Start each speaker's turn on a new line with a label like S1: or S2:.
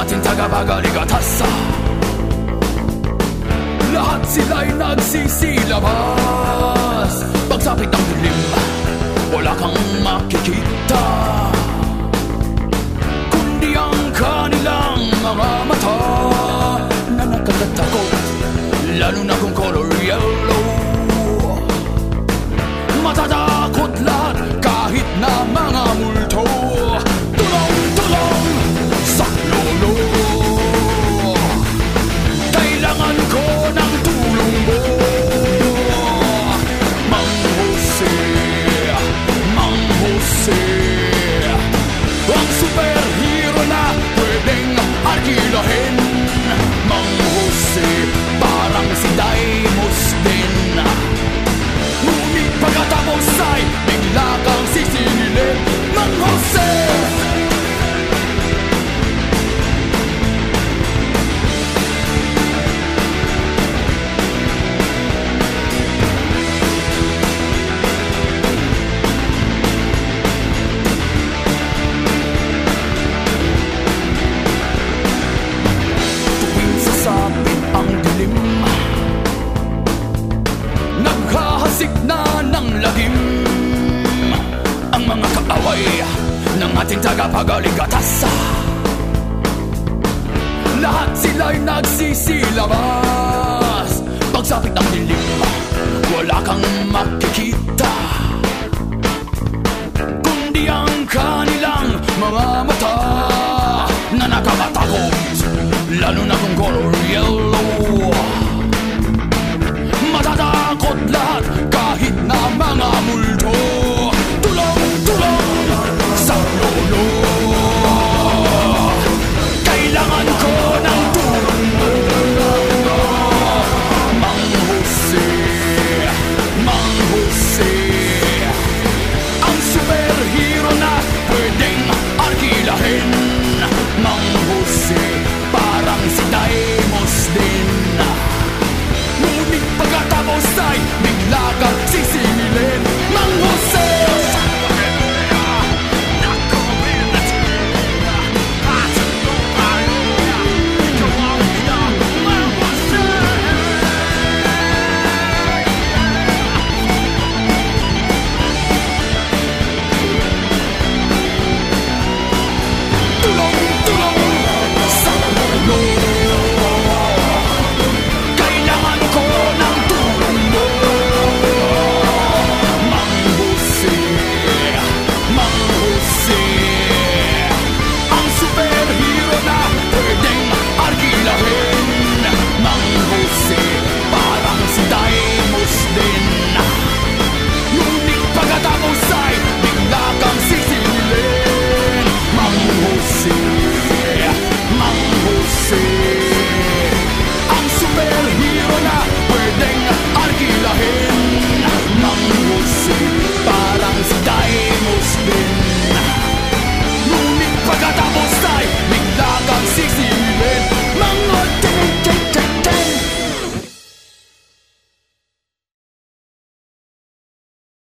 S1: 마틴 다가바가리가 탔어 Lahat sila'y nagsisilabas Pag sa pitang dilim Wala kang makikita ng ating tagapagaligtas Lahat sila'y nagsisilabas Pagsapit ng dilim Wala kang makikita